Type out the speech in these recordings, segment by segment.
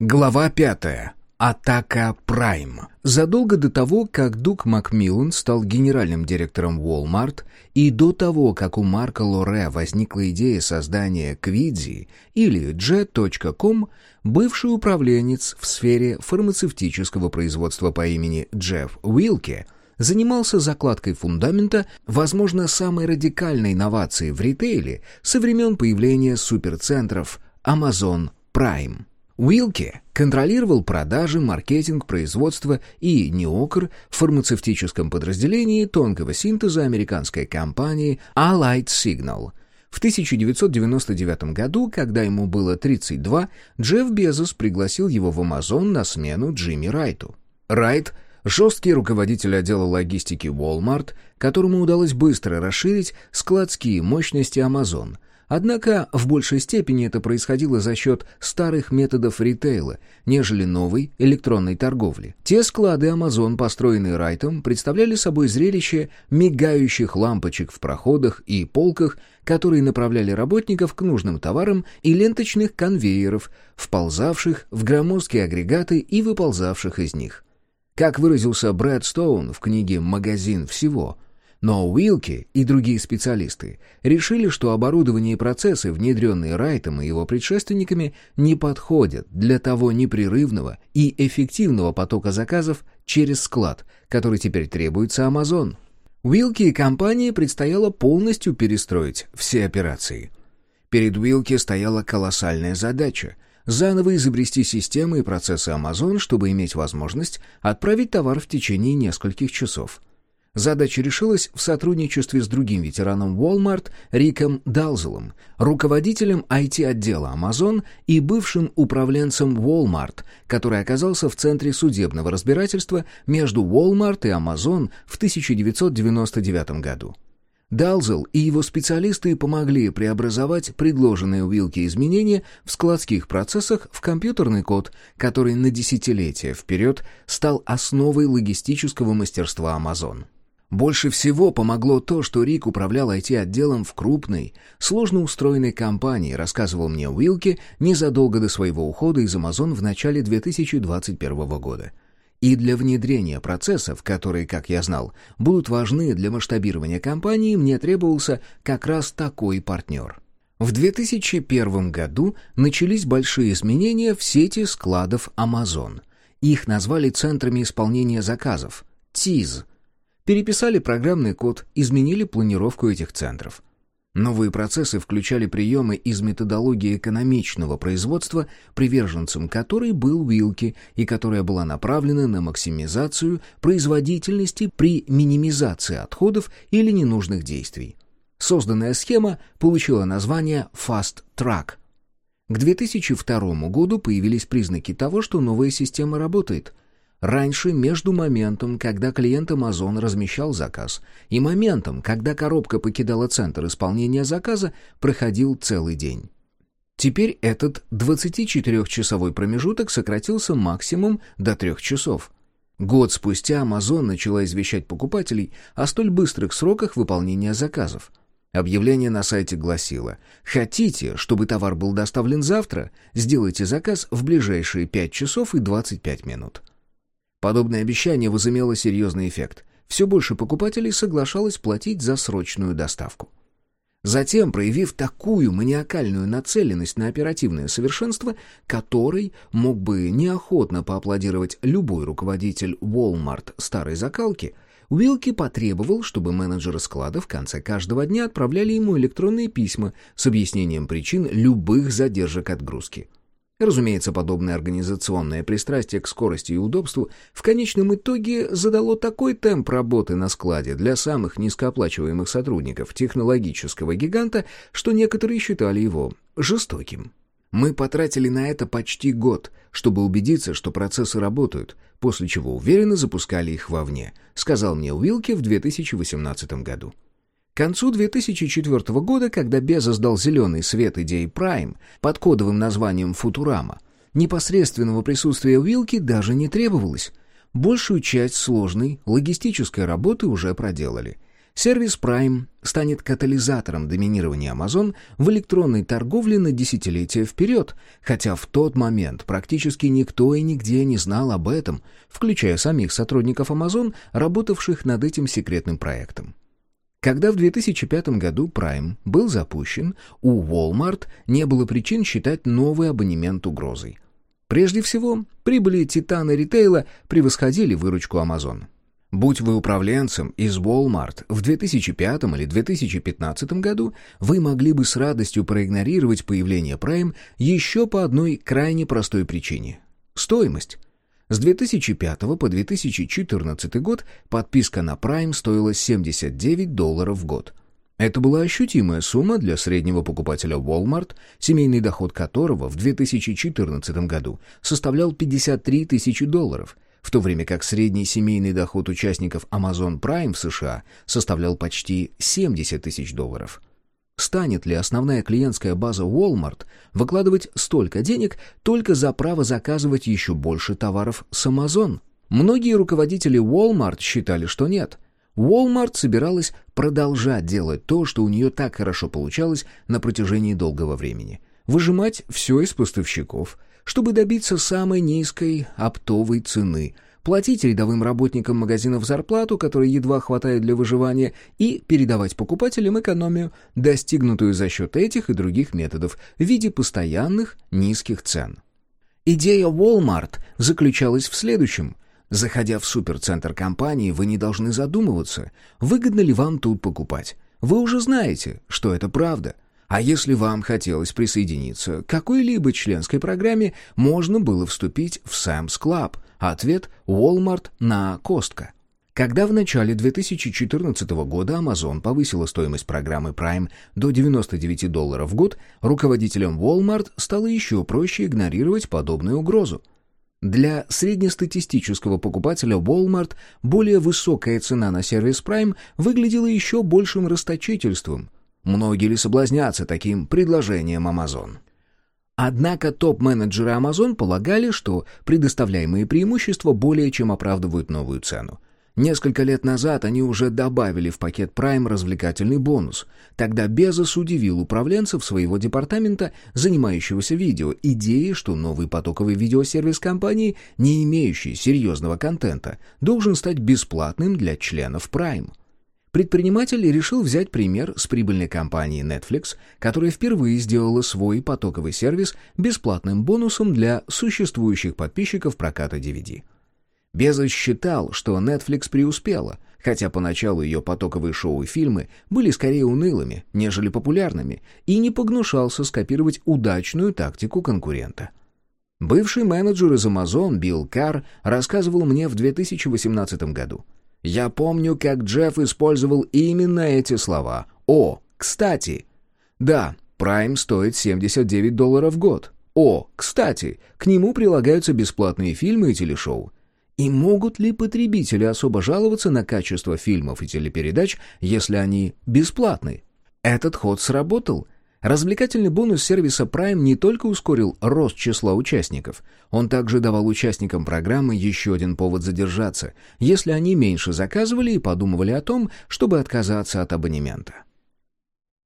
Глава пятая. Атака Прайм. Задолго до того, как Дук Макмиллан стал генеральным директором Walmart, и до того, как у Марка Лоре возникла идея создания Quidzi или Jet.com, бывший управленец в сфере фармацевтического производства по имени Джефф Уилке занимался закладкой фундамента, возможно, самой радикальной инновации в ритейле со времен появления суперцентров Amazon Prime. Уилки контролировал продажи, маркетинг, производство и неокр в фармацевтическом подразделении тонкого синтеза американской компании Allied Signal. В 1999 году, когда ему было 32, Джефф Безос пригласил его в Amazon на смену Джимми Райту. Райт — жесткий руководитель отдела логистики Walmart, которому удалось быстро расширить складские мощности Amazon — Однако в большей степени это происходило за счет старых методов ритейла, нежели новой электронной торговли. Те склады Amazon, построенные Райтом, представляли собой зрелище мигающих лампочек в проходах и полках, которые направляли работников к нужным товарам и ленточных конвейеров, вползавших в громоздкие агрегаты и выползавших из них. Как выразился Брэд Стоун в книге «Магазин всего», но Уилки и другие специалисты решили, что оборудование и процессы, внедренные Райтом и его предшественниками, не подходят для того непрерывного и эффективного потока заказов через склад, который теперь требуется Amazon. Уилки и компании предстояло полностью перестроить все операции. Перед Уилки стояла колоссальная задача — заново изобрести системы и процессы Amazon, чтобы иметь возможность отправить товар в течение нескольких часов — Задача решилась в сотрудничестве с другим ветераном Walmart Риком Далзелом, руководителем IT-отдела Amazon и бывшим управленцем Walmart, который оказался в центре судебного разбирательства между Walmart и Amazon в 1999 году. Далзел и его специалисты помогли преобразовать предложенные Уилки изменения в складских процессах в компьютерный код, который на десятилетия вперед стал основой логистического мастерства Amazon. Больше всего помогло то, что Рик управлял IT-отделом в крупной, сложно устроенной компании, рассказывал мне Уилки незадолго до своего ухода из Amazon в начале 2021 года. И для внедрения процессов, которые, как я знал, будут важны для масштабирования компании, мне требовался как раз такой партнер. В 2001 году начались большие изменения в сети складов Amazon. Их назвали центрами исполнения заказов – ТИЗ – Переписали программный код, изменили планировку этих центров. Новые процессы включали приемы из методологии экономичного производства, приверженцем которой был Уилки и которая была направлена на максимизацию производительности при минимизации отходов или ненужных действий. Созданная схема получила название Fast Track. К 2002 году появились признаки того, что новая система работает – Раньше между моментом, когда клиент Amazon размещал заказ, и моментом, когда коробка покидала центр исполнения заказа, проходил целый день. Теперь этот 24-часовой промежуток сократился максимум до 3 часов. Год спустя Amazon начала извещать покупателей о столь быстрых сроках выполнения заказов. Объявление на сайте гласило «Хотите, чтобы товар был доставлен завтра? Сделайте заказ в ближайшие 5 часов и 25 минут». Подобное обещание возымело серьезный эффект. Все больше покупателей соглашалось платить за срочную доставку. Затем, проявив такую маниакальную нацеленность на оперативное совершенство, которой мог бы неохотно поаплодировать любой руководитель Walmart старой закалки, Уилки потребовал, чтобы менеджеры склада в конце каждого дня отправляли ему электронные письма с объяснением причин любых задержек отгрузки. Разумеется, подобное организационное пристрастие к скорости и удобству в конечном итоге задало такой темп работы на складе для самых низкооплачиваемых сотрудников технологического гиганта, что некоторые считали его жестоким. Мы потратили на это почти год, чтобы убедиться, что процессы работают, после чего уверенно запускали их вовне, сказал мне Уилки в 2018 году. К концу 2004 года, когда Безос дал зеленый свет идеи Prime под кодовым названием Футурама, непосредственного присутствия Уилки даже не требовалось. Большую часть сложной логистической работы уже проделали. Сервис Prime станет катализатором доминирования Amazon в электронной торговле на десятилетия вперед, хотя в тот момент практически никто и нигде не знал об этом, включая самих сотрудников Amazon, работавших над этим секретным проектом. Когда в 2005 году Prime был запущен, у Walmart не было причин считать новый абонемент угрозой. Прежде всего, прибыли титана ритейла превосходили выручку Amazon. Будь вы управленцем из Walmart в 2005 или 2015 году, вы могли бы с радостью проигнорировать появление Prime еще по одной крайне простой причине – стоимость. С 2005 по 2014 год подписка на Prime стоила 79 долларов в год. Это была ощутимая сумма для среднего покупателя Walmart, семейный доход которого в 2014 году составлял 53 тысячи долларов, в то время как средний семейный доход участников Amazon Prime в США составлял почти 70 тысяч долларов. Станет ли основная клиентская база Walmart выкладывать столько денег только за право заказывать еще больше товаров с Amazon? Многие руководители Walmart считали, что нет. Walmart собиралась продолжать делать то, что у нее так хорошо получалось на протяжении долгого времени. Выжимать все из поставщиков, чтобы добиться самой низкой оптовой цены – платить рядовым работникам магазинов зарплату, которой едва хватает для выживания, и передавать покупателям экономию, достигнутую за счет этих и других методов в виде постоянных низких цен. Идея Walmart заключалась в следующем. Заходя в суперцентр компании, вы не должны задумываться, выгодно ли вам тут покупать. Вы уже знаете, что это правда – а если вам хотелось присоединиться к какой-либо членской программе, можно было вступить в Sam's Club, Ответ – Walmart на Костка. Когда в начале 2014 года Amazon повысила стоимость программы Prime до 99 долларов в год, руководителям Walmart стало еще проще игнорировать подобную угрозу. Для среднестатистического покупателя Walmart более высокая цена на сервис Prime выглядела еще большим расточительством. Многие ли соблазнятся таким предложением Amazon? Однако топ-менеджеры Amazon полагали, что предоставляемые преимущества более чем оправдывают новую цену. Несколько лет назад они уже добавили в пакет Prime развлекательный бонус. Тогда Безос удивил управленцев своего департамента, занимающегося видео, идеей, что новый потоковый видеосервис компании, не имеющий серьезного контента, должен стать бесплатным для членов Prime. Предприниматель решил взять пример с прибыльной компании Netflix, которая впервые сделала свой потоковый сервис бесплатным бонусом для существующих подписчиков проката DVD. Безос считал, что Netflix преуспела, хотя поначалу ее потоковые шоу и фильмы были скорее унылыми, нежели популярными, и не погнушался скопировать удачную тактику конкурента. Бывший менеджер из Amazon Билл Карр рассказывал мне в 2018 году – я помню, как Джефф использовал именно эти слова. «О, кстати!» Да, Prime стоит 79 долларов в год. О, кстати, к нему прилагаются бесплатные фильмы и телешоу. И могут ли потребители особо жаловаться на качество фильмов и телепередач, если они бесплатны? Этот ход сработал — Развлекательный бонус сервиса Prime не только ускорил рост числа участников, он также давал участникам программы еще один повод задержаться, если они меньше заказывали и подумывали о том, чтобы отказаться от абонемента.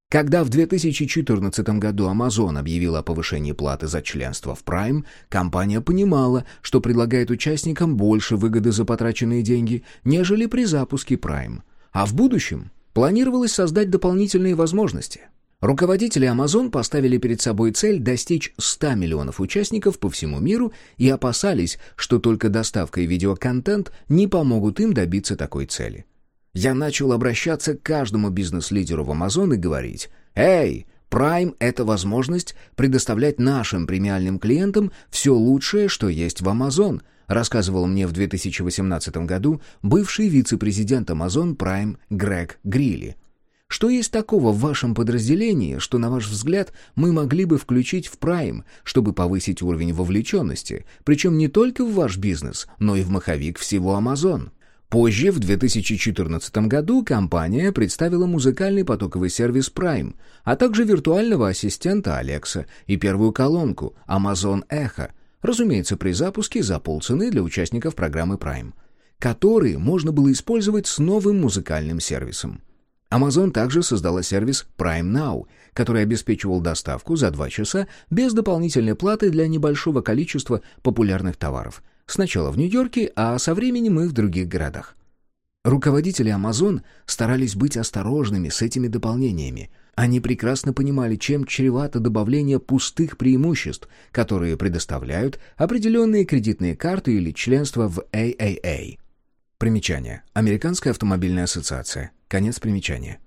Когда в 2014 году Amazon объявила о повышении платы за членство в Prime, компания понимала, что предлагает участникам больше выгоды за потраченные деньги, нежели при запуске Prime. А в будущем планировалось создать дополнительные возможности. Руководители Amazon поставили перед собой цель достичь 100 миллионов участников по всему миру и опасались, что только доставка и видеоконтент не помогут им добиться такой цели. Я начал обращаться к каждому бизнес-лидеру в Amazon и говорить «Эй, Prime — это возможность предоставлять нашим премиальным клиентам все лучшее, что есть в Amazon», рассказывал мне в 2018 году бывший вице-президент Amazon Prime Грег Грилли. Что есть такого в вашем подразделении, что, на ваш взгляд, мы могли бы включить в Prime, чтобы повысить уровень вовлеченности, причем не только в ваш бизнес, но и в маховик всего Amazon? Позже, в 2014 году, компания представила музыкальный потоковый сервис Prime, а также виртуального ассистента Alexa и первую колонку Amazon Echo, разумеется, при запуске за полцены для участников программы Prime, которые можно было использовать с новым музыкальным сервисом. Amazon также создала сервис Prime Now, который обеспечивал доставку за 2 часа без дополнительной платы для небольшого количества популярных товаров. Сначала в Нью-Йорке, а со временем и в других городах. Руководители Amazon старались быть осторожными с этими дополнениями. Они прекрасно понимали, чем чревато добавление пустых преимуществ, которые предоставляют определенные кредитные карты или членство в AAA. Примечание. Американская автомобильная ассоциация. Конец примечания.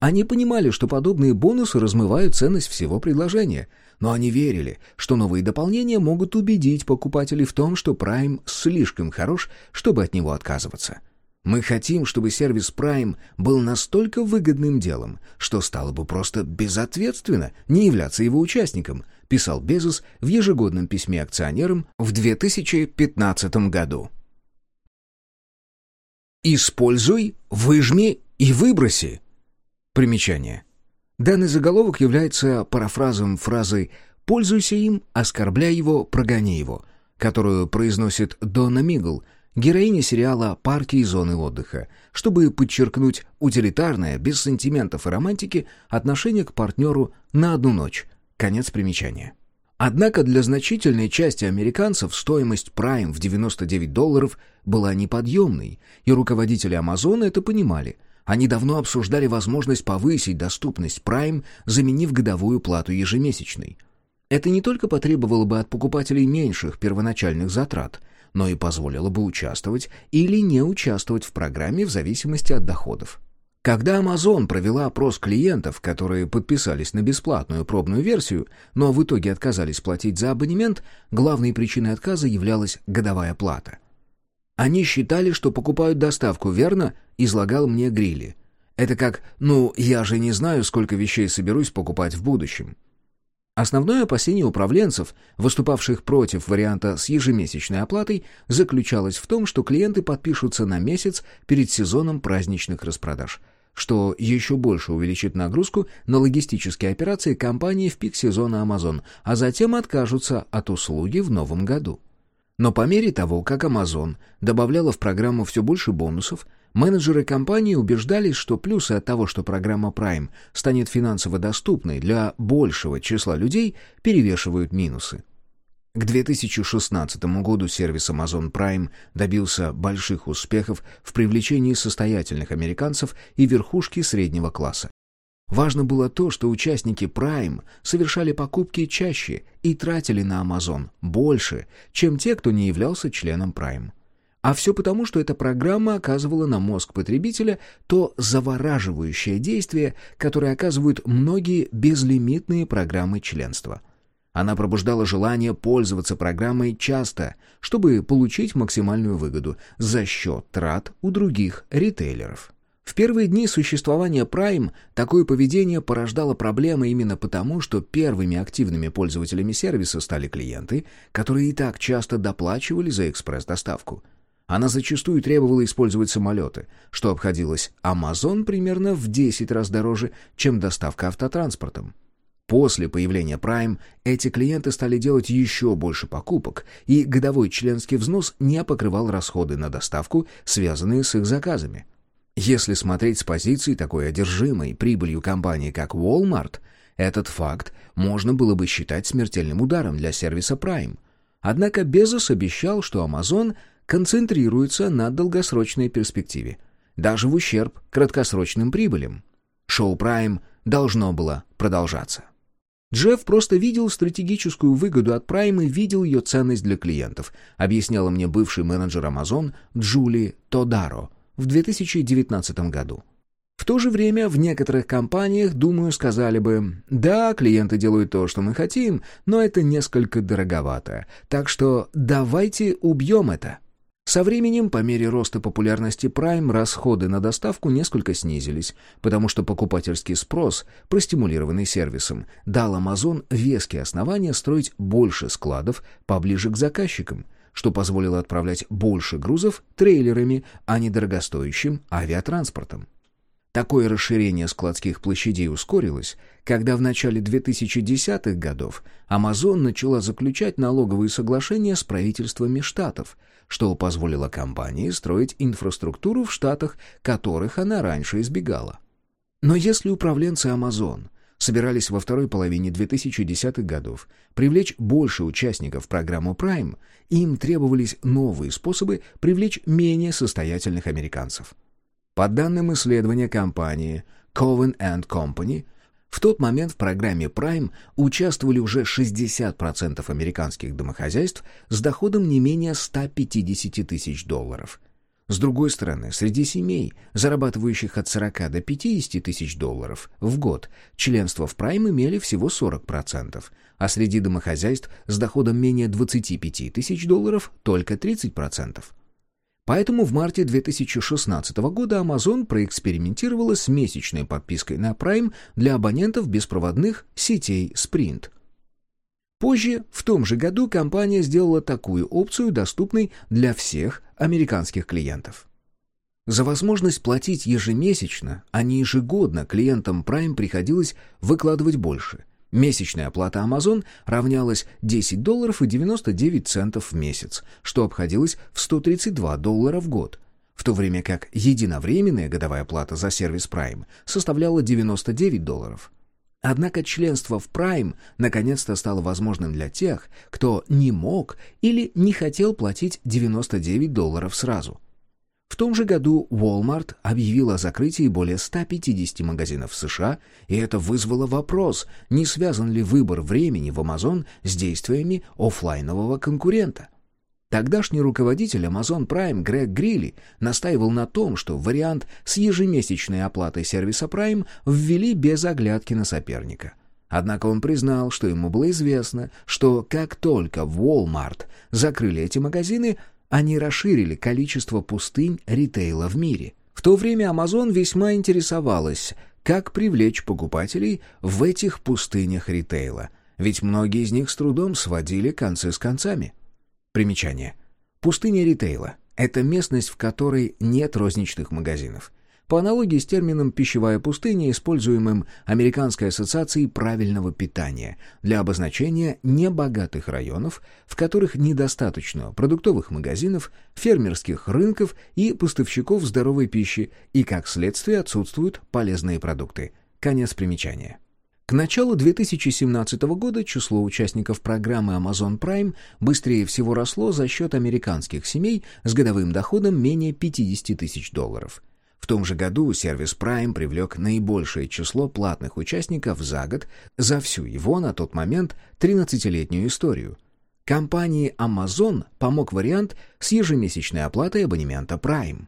Они понимали, что подобные бонусы размывают ценность всего предложения, но они верили, что новые дополнения могут убедить покупателей в том, что Prime слишком хорош, чтобы от него отказываться. Мы хотим, чтобы сервис Prime был настолько выгодным делом, что стало бы просто безответственно не являться его участником, писал Безос в ежегодном письме акционерам в 2015 году. «Используй, выжми и выброси». Примечание. Данный заголовок является парафразом фразы «пользуйся им, оскорбляй его, прогони его», которую произносит Дона Мигл – героиня сериала «Парки и зоны отдыха», чтобы подчеркнуть утилитарное, без сантиментов и романтики, отношение к партнеру на одну ночь. Конец примечания. Однако для значительной части американцев стоимость Prime в 99 долларов была неподъемной, и руководители Амазона это понимали. Они давно обсуждали возможность повысить доступность Prime, заменив годовую плату ежемесячной. Это не только потребовало бы от покупателей меньших первоначальных затрат – но и позволило бы участвовать или не участвовать в программе в зависимости от доходов. Когда Amazon провела опрос клиентов, которые подписались на бесплатную пробную версию, но в итоге отказались платить за абонемент, главной причиной отказа являлась годовая плата. «Они считали, что покупают доставку, верно?» — излагал мне Грилли. «Это как, ну, я же не знаю, сколько вещей соберусь покупать в будущем. Основное опасение управленцев, выступавших против варианта с ежемесячной оплатой, заключалось в том, что клиенты подпишутся на месяц перед сезоном праздничных распродаж, что еще больше увеличит нагрузку на логистические операции компании в пик сезона Amazon, а затем откажутся от услуги в новом году. Но по мере того, как Amazon добавляла в программу все больше бонусов, Менеджеры компании убеждались, что плюсы от того, что программа Prime станет финансово доступной для большего числа людей, перевешивают минусы. К 2016 году сервис Amazon Prime добился больших успехов в привлечении состоятельных американцев и верхушки среднего класса. Важно было то, что участники Prime совершали покупки чаще и тратили на Amazon больше, чем те, кто не являлся членом Prime. А все потому, что эта программа оказывала на мозг потребителя то завораживающее действие, которое оказывают многие безлимитные программы членства. Она пробуждала желание пользоваться программой часто, чтобы получить максимальную выгоду за счет трат у других ритейлеров. В первые дни существования Prime такое поведение порождало проблемы именно потому, что первыми активными пользователями сервиса стали клиенты, которые и так часто доплачивали за экспресс-доставку – она зачастую требовала использовать самолеты, что обходилось Amazon примерно в 10 раз дороже, чем доставка автотранспортом. После появления Prime эти клиенты стали делать еще больше покупок, и годовой членский взнос не покрывал расходы на доставку, связанные с их заказами. Если смотреть с позиции такой одержимой прибылью компании, как Walmart, этот факт можно было бы считать смертельным ударом для сервиса Prime. Однако Безос обещал, что Amazon – концентрируется на долгосрочной перспективе, даже в ущерб краткосрочным прибылям. Шоу Prime должно было продолжаться. Джефф просто видел стратегическую выгоду от Prime и видел ее ценность для клиентов, объясняла мне бывший менеджер Amazon Джули Тодаро в 2019 году. В то же время в некоторых компаниях, думаю, сказали бы, да, клиенты делают то, что мы хотим, но это несколько дороговато, так что давайте убьем это. Со временем, по мере роста популярности Prime, расходы на доставку несколько снизились, потому что покупательский спрос, простимулированный сервисом, дал Amazon веские основания строить больше складов поближе к заказчикам, что позволило отправлять больше грузов трейлерами, а не дорогостоящим авиатранспортом. Такое расширение складских площадей ускорилось, когда в начале 2010-х годов Amazon начала заключать налоговые соглашения с правительствами штатов, что позволило компании строить инфраструктуру в штатах, которых она раньше избегала. Но если управленцы Amazon собирались во второй половине 2010-х годов привлечь больше участников в программу Prime, им требовались новые способы привлечь менее состоятельных американцев. По данным исследования компании Coven Company, в тот момент в программе Prime участвовали уже 60% американских домохозяйств с доходом не менее 150 тысяч долларов. С другой стороны, среди семей, зарабатывающих от 40 до 50 тысяч долларов в год, членство в Prime имели всего 40%, а среди домохозяйств с доходом менее 25 тысяч долларов только 30%. Поэтому в марте 2016 года Amazon проэкспериментировала с месячной подпиской на Prime для абонентов беспроводных сетей Sprint. Позже, в том же году, компания сделала такую опцию доступной для всех американских клиентов. За возможность платить ежемесячно, а не ежегодно, клиентам Prime приходилось выкладывать больше – Месячная оплата Amazon равнялась 10 долларов и 99 центов в месяц, что обходилось в 132 доллара в год, в то время как единовременная годовая плата за сервис Prime составляла 99 долларов. Однако членство в Prime наконец-то стало возможным для тех, кто не мог или не хотел платить 99 долларов сразу. В том же году Walmart объявил о закрытии более 150 магазинов в США, и это вызвало вопрос, не связан ли выбор времени в Amazon с действиями офлайнового конкурента. Тогдашний руководитель Amazon Prime Грег Грилли настаивал на том, что вариант с ежемесячной оплатой сервиса Prime ввели без оглядки на соперника. Однако он признал, что ему было известно, что как только Walmart закрыли эти магазины, они расширили количество пустынь ритейла в мире. В то время Amazon весьма интересовалась, как привлечь покупателей в этих пустынях ритейла, ведь многие из них с трудом сводили концы с концами. Примечание. Пустыня ритейла — это местность, в которой нет розничных магазинов — по аналогии с термином «пищевая пустыня», используемым Американской ассоциацией правильного питания для обозначения небогатых районов, в которых недостаточно продуктовых магазинов, фермерских рынков и поставщиков здоровой пищи, и, как следствие, отсутствуют полезные продукты. Конец примечания. К началу 2017 года число участников программы Amazon Prime быстрее всего росло за счет американских семей с годовым доходом менее 50 тысяч долларов – в том же году сервис Prime привлек наибольшее число платных участников за год за всю его на тот момент 13-летнюю историю. Компании Amazon помог вариант с ежемесячной оплатой абонемента Prime.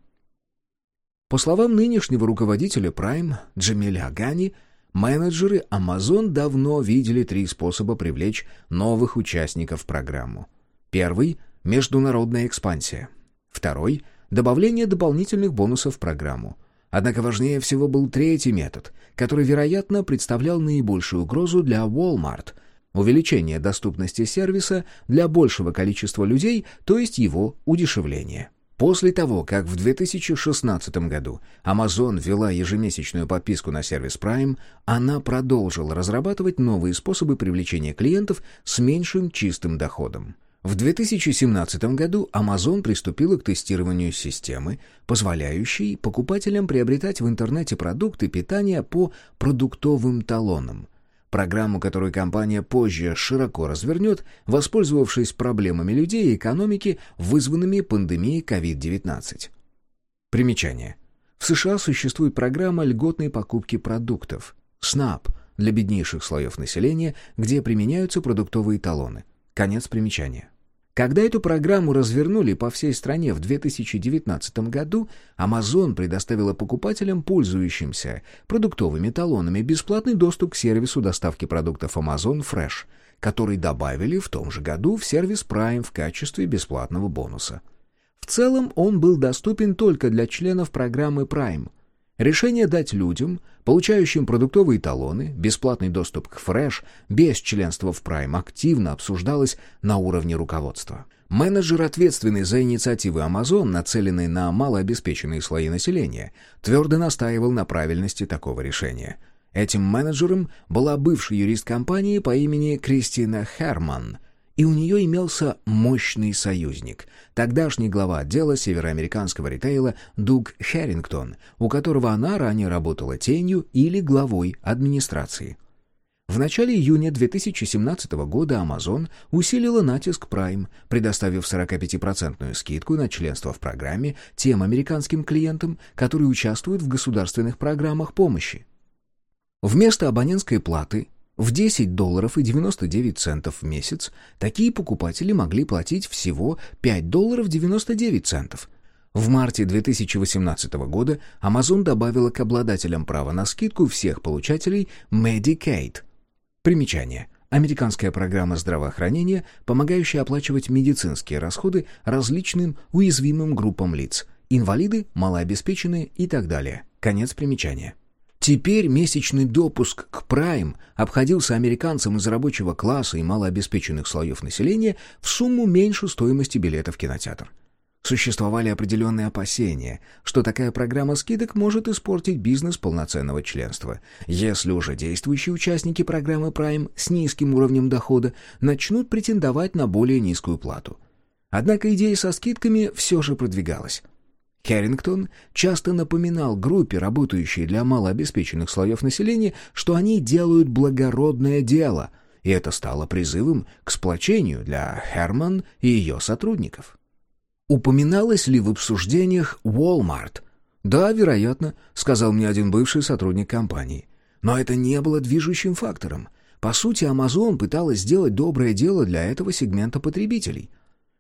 По словам нынешнего руководителя Prime Джамиля Гани, менеджеры Amazon давно видели три способа привлечь новых участников в программу. Первый – международная экспансия. Второй – добавление дополнительных бонусов в программу. Однако важнее всего был третий метод, который, вероятно, представлял наибольшую угрозу для Walmart – увеличение доступности сервиса для большего количества людей, то есть его удешевление. После того, как в 2016 году Amazon ввела ежемесячную подписку на сервис Prime, она продолжила разрабатывать новые способы привлечения клиентов с меньшим чистым доходом. В 2017 году Amazon приступила к тестированию системы, позволяющей покупателям приобретать в интернете продукты питания по продуктовым талонам. Программу, которую компания позже широко развернет, воспользовавшись проблемами людей и экономики, вызванными пандемией COVID-19. Примечание. В США существует программа льготной покупки продуктов SNAP для беднейших слоев населения, где применяются продуктовые талоны. Конец примечания. Когда эту программу развернули по всей стране в 2019 году, Amazon предоставила покупателям, пользующимся продуктовыми талонами, бесплатный доступ к сервису доставки продуктов Amazon Fresh, который добавили в том же году в сервис Prime в качестве бесплатного бонуса. В целом он был доступен только для членов программы Prime, Решение дать людям, получающим продуктовые талоны, бесплатный доступ к Fresh без членства в Prime активно обсуждалось на уровне руководства. Менеджер, ответственный за инициативы Amazon, нацеленные на малообеспеченные слои населения, твердо настаивал на правильности такого решения. Этим менеджером была бывший юрист компании по имени Кристина Херман, И у нее имелся мощный союзник. Тогдашний глава отдела североамериканского ритейла Дуг Херрингтон, у которого она ранее работала тенью или главой администрации. В начале июня 2017 года Amazon усилила натиск Prime, предоставив 45% скидку на членство в программе тем американским клиентам, которые участвуют в государственных программах помощи. Вместо абонентской платы в 10 долларов и 99 центов в месяц такие покупатели могли платить всего 5 долларов 99 центов. В марте 2018 года Amazon добавила к обладателям права на скидку всех получателей Medicaid. Примечание. Американская программа здравоохранения, помогающая оплачивать медицинские расходы различным уязвимым группам лиц – инвалиды, малообеспеченные и так далее. Конец примечания. Теперь месячный допуск к Prime обходился американцам из рабочего класса и малообеспеченных слоев населения в сумму меньше стоимости билета в кинотеатр. Существовали определенные опасения, что такая программа скидок может испортить бизнес полноценного членства, если уже действующие участники программы Prime с низким уровнем дохода начнут претендовать на более низкую плату. Однако идея со скидками все же продвигалась. Кэррингтон часто напоминал группе, работающей для малообеспеченных слоев населения, что они делают благородное дело, и это стало призывом к сплочению для Херман и ее сотрудников. Упоминалось ли в обсуждениях Walmart? Да, вероятно, сказал мне один бывший сотрудник компании. Но это не было движущим фактором. По сути, Amazon пыталась сделать доброе дело для этого сегмента потребителей —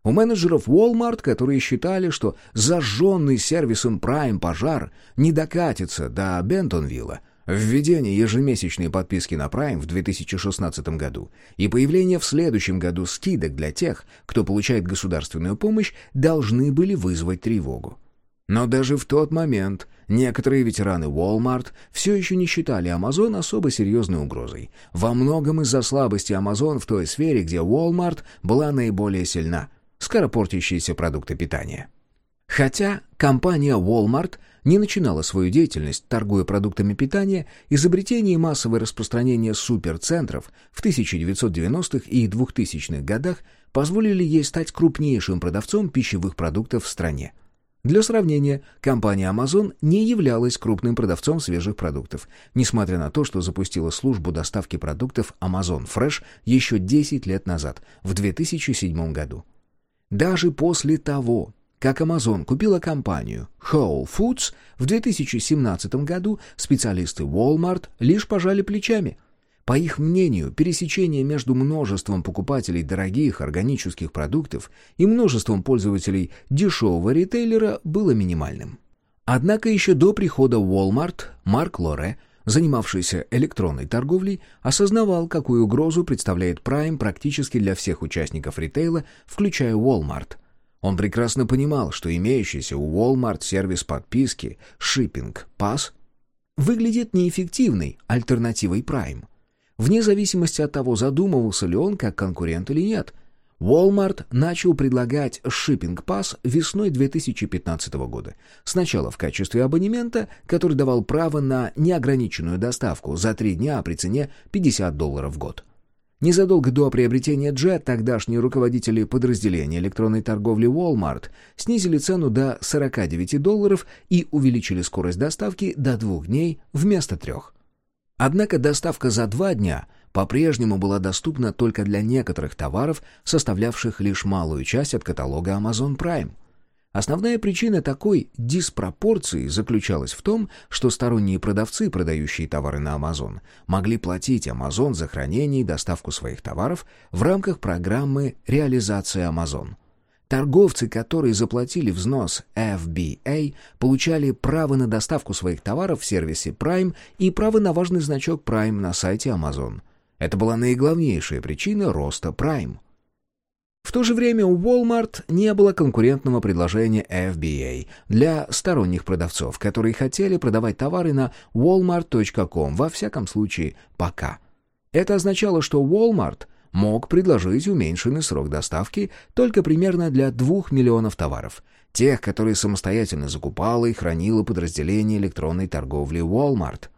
у менеджеров Walmart, которые считали, что зажженный сервисом Prime пожар не докатится до Бентонвилла, введение ежемесячной подписки на Prime в 2016 году и появление в следующем году скидок для тех, кто получает государственную помощь, должны были вызвать тревогу. Но даже в тот момент некоторые ветераны Walmart все еще не считали Amazon особо серьезной угрозой. Во многом из-за слабости Amazon в той сфере, где Walmart была наиболее сильна – скоропортящиеся продукты питания. Хотя компания Walmart не начинала свою деятельность, торгуя продуктами питания, изобретение и массовое распространение суперцентров в 1990-х и 2000-х годах позволили ей стать крупнейшим продавцом пищевых продуктов в стране. Для сравнения, компания Amazon не являлась крупным продавцом свежих продуктов, несмотря на то, что запустила службу доставки продуктов Amazon Fresh еще 10 лет назад, в 2007 году. Даже после того, как Amazon купила компанию Whole Foods, в 2017 году специалисты Walmart лишь пожали плечами. По их мнению, пересечение между множеством покупателей дорогих органических продуктов и множеством пользователей дешевого ритейлера было минимальным. Однако еще до прихода Walmart Марк Лоре занимавшийся электронной торговлей, осознавал, какую угрозу представляет Prime практически для всех участников ритейла, включая Walmart. Он прекрасно понимал, что имеющийся у Walmart сервис подписки Shipping Pass выглядит неэффективной альтернативой Prime. Вне зависимости от того, задумывался ли он как конкурент или нет – Walmart начал предлагать Shipping Pass весной 2015 года. Сначала в качестве абонемента, который давал право на неограниченную доставку за три дня при цене 50 долларов в год. Незадолго до приобретения Jet тогдашние руководители подразделения электронной торговли Walmart снизили цену до 49 долларов и увеличили скорость доставки до двух дней вместо трех. Однако доставка за два дня по-прежнему была доступна только для некоторых товаров, составлявших лишь малую часть от каталога Amazon Prime. Основная причина такой диспропорции заключалась в том, что сторонние продавцы, продающие товары на Amazon, могли платить Amazon за хранение и доставку своих товаров в рамках программы реализации Amazon – Торговцы, которые заплатили взнос FBA, получали право на доставку своих товаров в сервисе Prime и право на важный значок Prime на сайте Amazon. Это была наиглавнейшая причина роста Prime. В то же время у Walmart не было конкурентного предложения FBA для сторонних продавцов, которые хотели продавать товары на walmart.com, во всяком случае, пока. Это означало, что Walmart мог предложить уменьшенный срок доставки только примерно для 2 миллионов товаров, тех, которые самостоятельно закупало и хранило подразделение электронной торговли Walmart –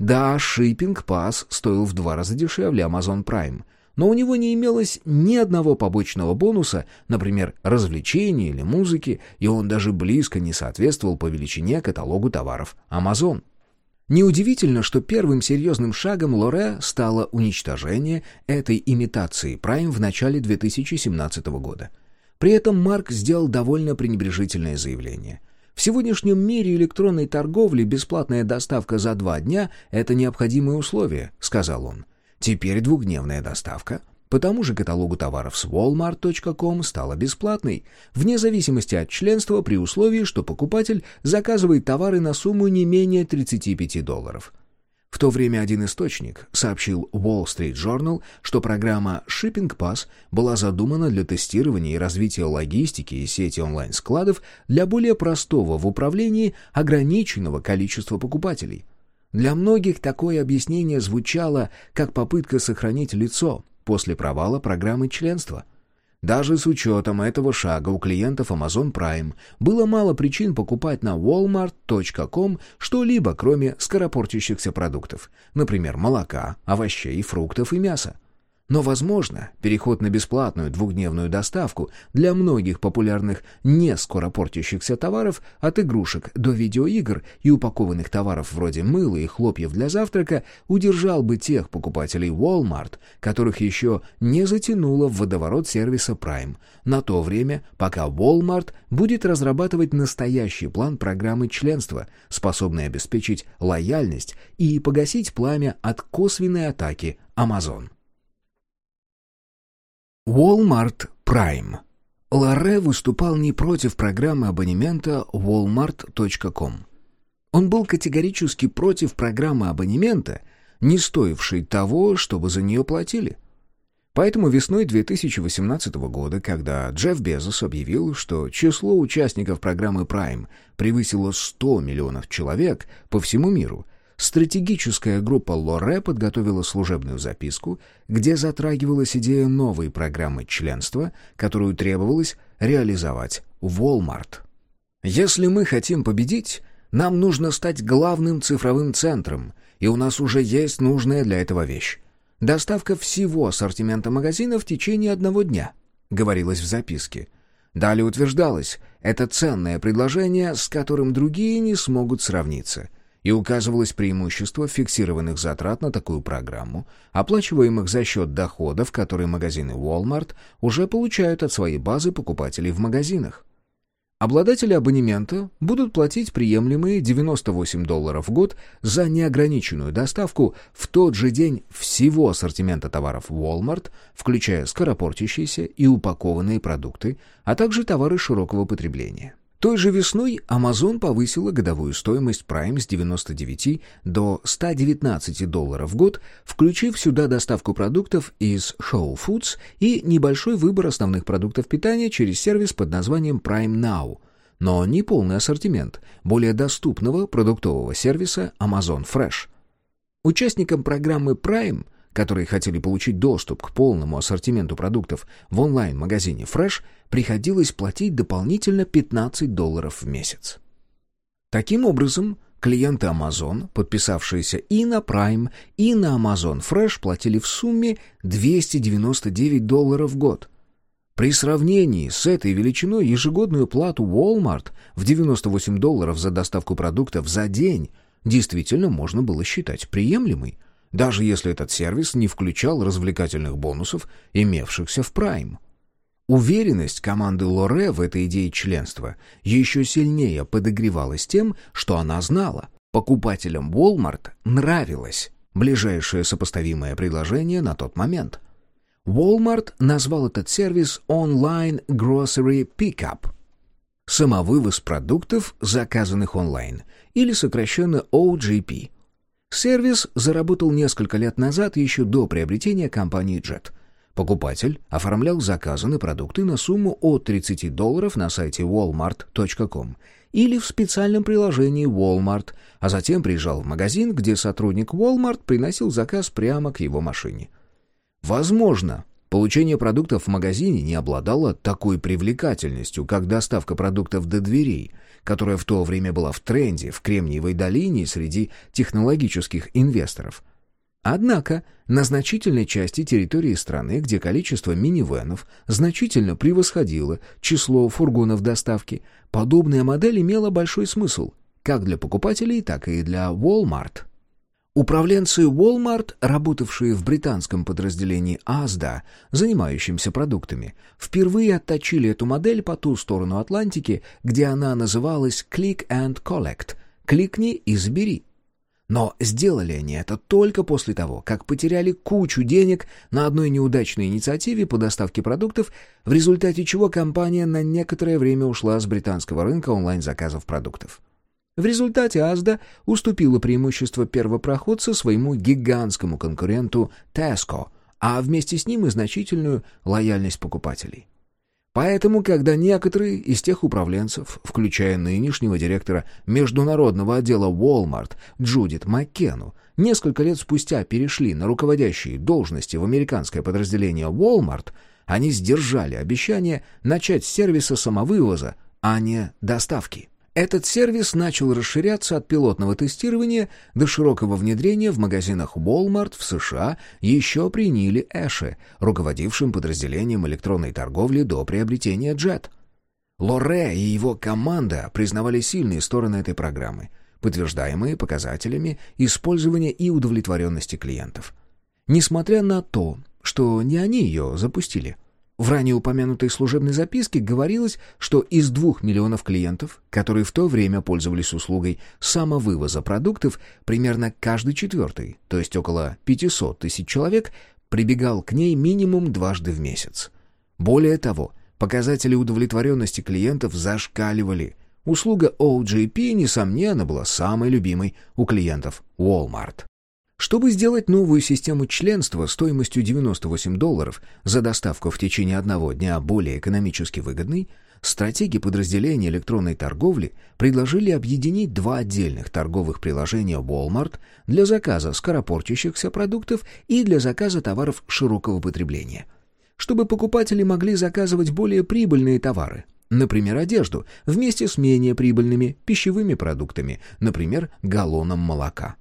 да, шиппинг-пас стоил в два раза дешевле Amazon Prime, но у него не имелось ни одного побочного бонуса, например, развлечений или музыки, и он даже близко не соответствовал по величине каталогу товаров Amazon. Неудивительно, что первым серьезным шагом Лоре стало уничтожение этой имитации Prime в начале 2017 года. При этом Марк сделал довольно пренебрежительное заявление. В сегодняшнем мире электронной торговли бесплатная доставка за два дня – это необходимое условие, сказал он. Теперь двухдневная доставка по тому же каталогу товаров с walmart.com стала бесплатной, вне зависимости от членства при условии, что покупатель заказывает товары на сумму не менее 35 долларов. В то время один источник сообщил Wall Street Journal, что программа Shipping Pass была задумана для тестирования и развития логистики и сети онлайн-складов для более простого в управлении ограниченного количества покупателей. Для многих такое объяснение звучало как попытка сохранить лицо после провала программы членства. Даже с учетом этого шага у клиентов Amazon Prime было мало причин покупать на walmart.com что-либо, кроме скоропортящихся продуктов, например, молока, овощей, фруктов и мяса. Но, возможно, переход на бесплатную двухдневную доставку для многих популярных не скоропортящихся товаров от игрушек до видеоигр и упакованных товаров вроде мыла и хлопьев для завтрака удержал бы тех покупателей Walmart, которых еще не затянуло в водоворот сервиса Prime, на то время, пока Walmart будет разрабатывать настоящий план программы членства, способный обеспечить лояльность и погасить пламя от косвенной атаки Amazon. Walmart Prime. Ларре выступал не против программы абонемента walmart.com. Он был категорически против программы абонемента, не стоившей того, чтобы за нее платили. Поэтому весной 2018 года, когда Джефф Безос объявил, что число участников программы Prime превысило 100 миллионов человек по всему миру, стратегическая группа Лоре подготовила служебную записку, где затрагивалась идея новой программы членства, которую требовалось реализовать в Walmart. «Если мы хотим победить, нам нужно стать главным цифровым центром, и у нас уже есть нужная для этого вещь. Доставка всего ассортимента магазина в течение одного дня», — говорилось в записке. Далее утверждалось, это ценное предложение, с которым другие не смогут сравниться — и указывалось преимущество фиксированных затрат на такую программу, оплачиваемых за счет доходов, которые магазины Walmart уже получают от своей базы покупателей в магазинах. Обладатели абонемента будут платить приемлемые 98 долларов в год за неограниченную доставку в тот же день всего ассортимента товаров Walmart, включая скоропортящиеся и упакованные продукты, а также товары широкого потребления. Той же весной Amazon повысила годовую стоимость Prime с 99 до 119 долларов в год, включив сюда доставку продуктов из Whole Foods и небольшой выбор основных продуктов питания через сервис под названием Prime Now, но не полный ассортимент более доступного продуктового сервиса Amazon Fresh. Участникам программы Prime – которые хотели получить доступ к полному ассортименту продуктов в онлайн-магазине Fresh, приходилось платить дополнительно 15 долларов в месяц. Таким образом, клиенты Amazon, подписавшиеся и на Prime, и на Amazon Fresh, платили в сумме 299 долларов в год. При сравнении с этой величиной ежегодную плату Walmart в 98 долларов за доставку продуктов за день действительно можно было считать приемлемой – даже если этот сервис не включал развлекательных бонусов, имевшихся в Prime. Уверенность команды Лоре в этой идее членства еще сильнее подогревалась тем, что она знала. Покупателям Walmart нравилось ближайшее сопоставимое предложение на тот момент. Walmart назвал этот сервис Online Grocery Pickup – самовывоз продуктов, заказанных онлайн, или сокращенно OGP – Сервис заработал несколько лет назад, еще до приобретения компании Jet. Покупатель оформлял заказы на продукты на сумму от 30 долларов на сайте walmart.com или в специальном приложении Walmart, а затем приезжал в магазин, где сотрудник Walmart приносил заказ прямо к его машине. Возможно, получение продуктов в магазине не обладало такой привлекательностью, как доставка продуктов до дверей – которая в то время была в тренде в Кремниевой долине среди технологических инвесторов. Однако на значительной части территории страны, где количество минивенов значительно превосходило число фургонов доставки, подобная модель имела большой смысл как для покупателей, так и для Walmart. Управленцы Walmart, работавшие в британском подразделении ASDA, занимающимся продуктами, впервые отточили эту модель по ту сторону Атлантики, где она называлась «Click and Collect» — «Кликни и забери». Но сделали они это только после того, как потеряли кучу денег на одной неудачной инициативе по доставке продуктов, в результате чего компания на некоторое время ушла с британского рынка онлайн-заказов продуктов. В результате Азда уступила преимущество первопроходца своему гигантскому конкуренту Tesco, а вместе с ним и значительную лояльность покупателей. Поэтому, когда некоторые из тех управленцев, включая нынешнего директора международного отдела Walmart Джудит Маккену, несколько лет спустя перешли на руководящие должности в американское подразделение Walmart, они сдержали обещание начать с сервиса самовывоза, а не доставки. Этот сервис начал расширяться от пилотного тестирования до широкого внедрения в магазинах Walmart в США еще при Ниле Эше, руководившем подразделением электронной торговли до приобретения Jet. Лоре и его команда признавали сильные стороны этой программы, подтверждаемые показателями использования и удовлетворенности клиентов. Несмотря на то, что не они ее запустили – в ранее упомянутой служебной записке говорилось, что из двух миллионов клиентов, которые в то время пользовались услугой самовывоза продуктов, примерно каждый четвертый, то есть около 500 тысяч человек, прибегал к ней минимум дважды в месяц. Более того, показатели удовлетворенности клиентов зашкаливали. Услуга OGP, несомненно, была самой любимой у клиентов Walmart. Чтобы сделать новую систему членства стоимостью 98 долларов за доставку в течение одного дня более экономически выгодной, стратеги подразделения электронной торговли предложили объединить два отдельных торговых приложения Walmart для заказа скоропортящихся продуктов и для заказа товаров широкого потребления. Чтобы покупатели могли заказывать более прибыльные товары, например, одежду, вместе с менее прибыльными пищевыми продуктами, например, галлоном молока.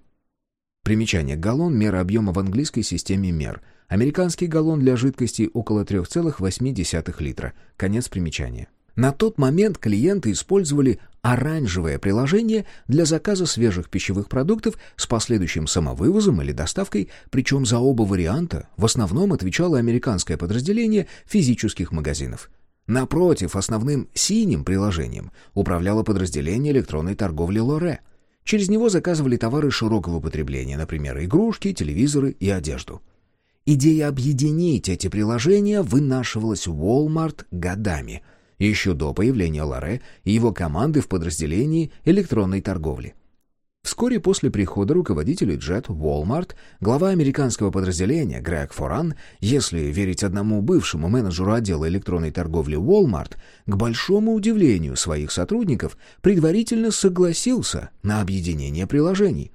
Примечание. Галлон – мера объема в английской системе мер. Американский галлон для жидкости около 3,8 литра. Конец примечания. На тот момент клиенты использовали оранжевое приложение для заказа свежих пищевых продуктов с последующим самовывозом или доставкой, причем за оба варианта в основном отвечало американское подразделение физических магазинов. Напротив, основным синим приложением управляло подразделение электронной торговли «Лоре», Через него заказывали товары широкого потребления, например, игрушки, телевизоры и одежду. Идея объединить эти приложения вынашивалась в Walmart годами, еще до появления Ларе и его команды в подразделении электронной торговли. Вскоре после прихода руководителя Jet Walmart, глава американского подразделения Грег Форан, если верить одному бывшему менеджеру отдела электронной торговли Walmart, к большому удивлению своих сотрудников, предварительно согласился на объединение приложений.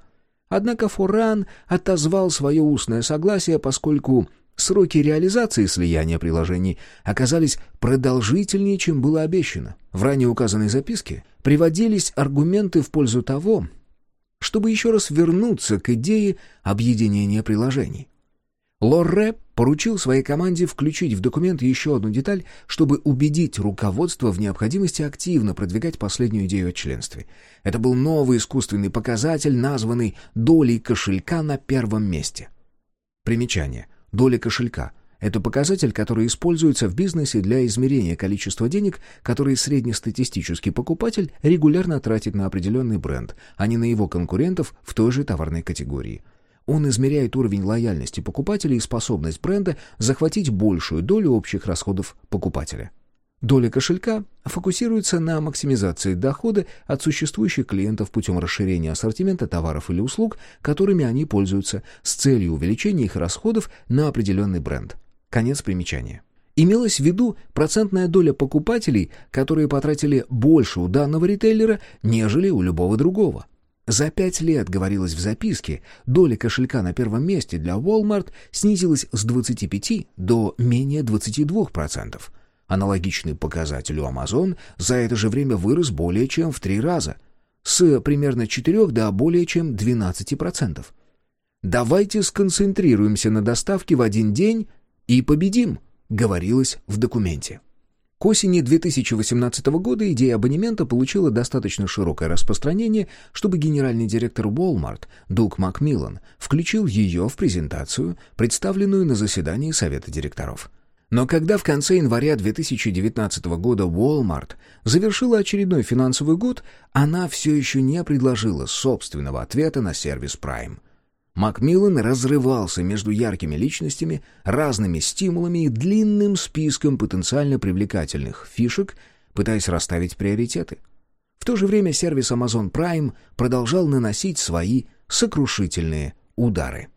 Однако Форан отозвал свое устное согласие, поскольку Сроки реализации слияния приложений оказались продолжительнее, чем было обещано. В ранее указанной записке приводились аргументы в пользу того, чтобы еще раз вернуться к идее объединения приложений. Лорре поручил своей команде включить в документ еще одну деталь, чтобы убедить руководство в необходимости активно продвигать последнюю идею о членстве. Это был новый искусственный показатель, названный долей кошелька на первом месте. Примечание. Доля кошелька — это показатель, который используется в бизнесе для измерения количества денег, которые среднестатистический покупатель регулярно тратит на определенный бренд, а не на его конкурентов в той же товарной категории. Он измеряет уровень лояльности покупателя и способность бренда захватить большую долю общих расходов покупателя. Доля кошелька фокусируется на максимизации дохода от существующих клиентов путем расширения ассортимента товаров или услуг, которыми они пользуются, с целью увеличения их расходов на определенный бренд. Конец примечания. Имелась в виду процентная доля покупателей, которые потратили больше у данного ритейлера, нежели у любого другого. За пять лет, говорилось в записке, доля кошелька на первом месте для Walmart снизилась с 25 до менее 22%. Аналогичный показатель у Amazon за это же время вырос более чем в три раза, с примерно 4 до более чем 12%. Давайте сконцентрируемся на доставке в один день и победим, говорилось в документе. К осени 2018 года идея абонемента получила достаточно широкое распространение, чтобы генеральный директор Walmart Дуг Макмиллан включил ее в презентацию, представленную на заседании Совета директоров. Но когда в конце января 2019 года Walmart завершила очередной финансовый год, она все еще не предложила собственного ответа на сервис Prime. Макмиллан разрывался между яркими личностями, разными стимулами и длинным списком потенциально привлекательных фишек, пытаясь расставить приоритеты. В то же время сервис Amazon Prime продолжал наносить свои сокрушительные удары.